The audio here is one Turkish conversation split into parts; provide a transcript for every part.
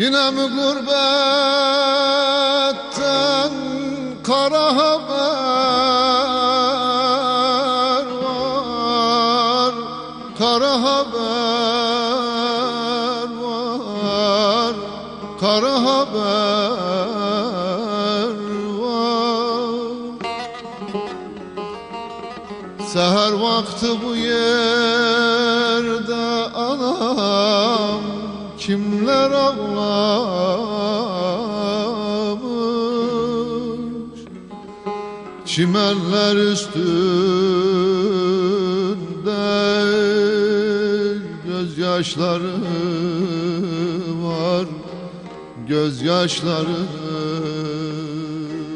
Yine mi gurbetten kara haber var? Kara haber var Kara haber var. Seher vakti bu yerde anam kimler ağlamış Çimenler üstünde gözyaşları var. Gözyaşları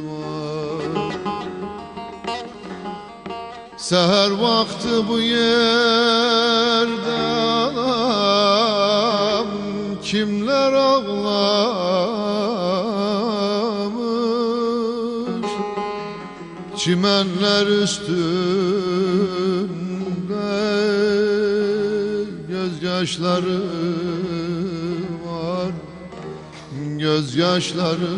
var. Seher vakti bu yerde kimler ağlamış? Çimenler üstünde gözyaşları var. Gözyaşları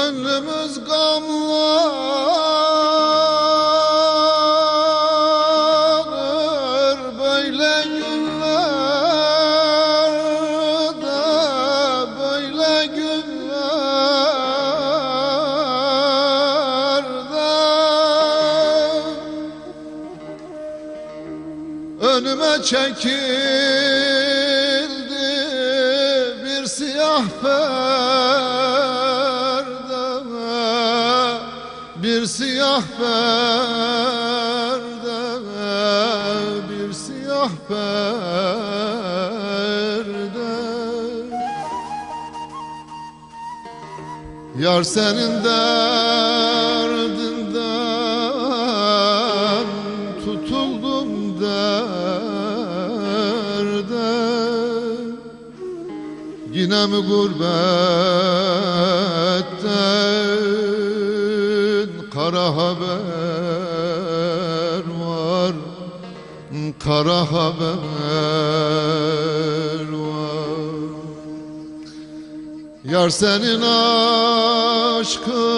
Gönlümüz gamlanır böyle günlerde böyle günlerde. Önüme çekildi bir siyah perde Bir siyah perde Bir siyah perde. Yar senin derdinden tutuldum derde. Yine mi gurbetten kara haber var Kara haber var. Yar senin aşkından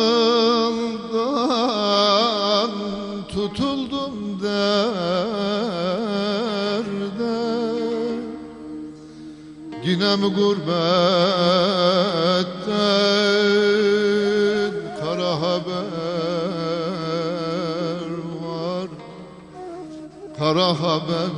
tutuldum derde. Yine mi gurbetten kara haber Kara haber